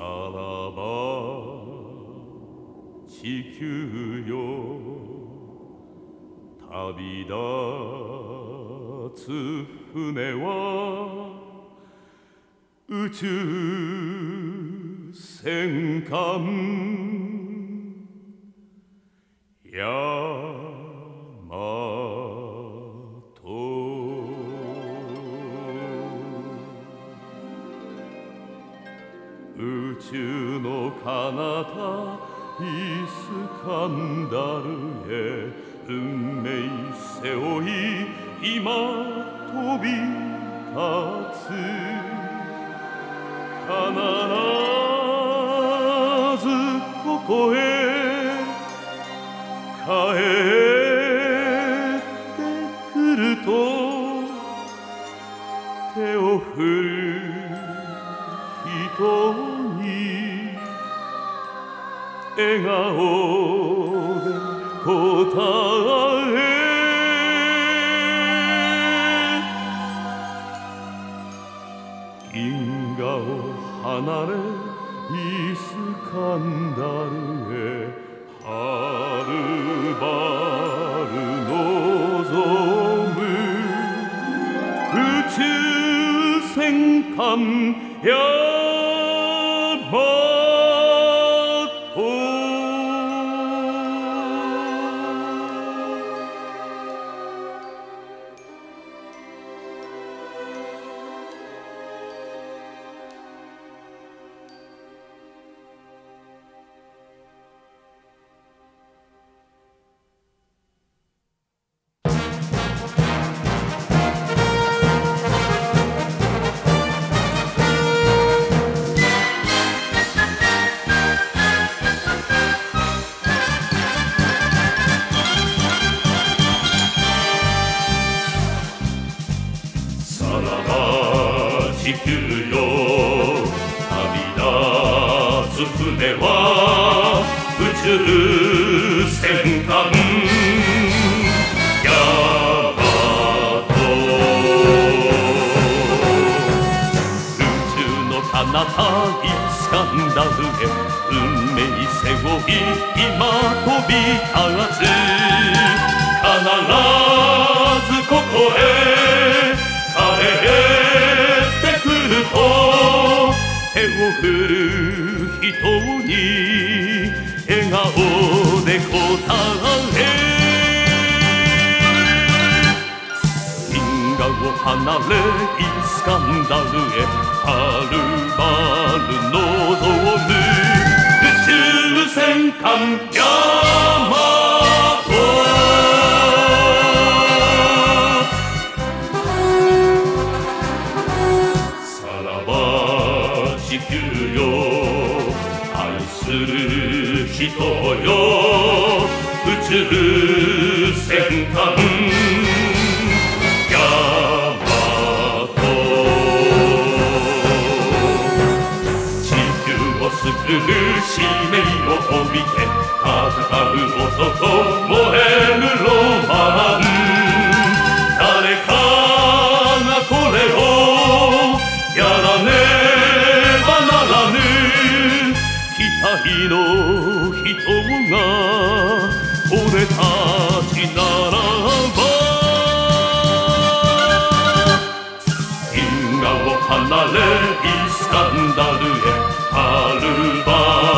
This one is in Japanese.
ならば地球よ旅立つ船は宇宙戦艦。や宇宙の彼方イスカンダルへ運命背負い今飛び立つ。必ずここへ帰ってくると手を振る。人に笑顔で答え因果を離れイスカンダルへはるばる望む宇宙戦艦ヤ地球よ旅立つ船は宇宙戦艦ヤマト宇宙の彼方イスカンダルへ運命背負い今飛び立つ必ずここへ帰っ手を振る人に笑顔で答え。因果を離れイスカンダルへはるばる望む。宇宙戦艦ヤマる人よ。宇宙戦艦。ヤマト。地球を救う使命を帯びて戦う男燃えるロマン。誰かがこれをやらねばならぬ。期待の人が俺たちならば銀河を離れイスカンダルへはるば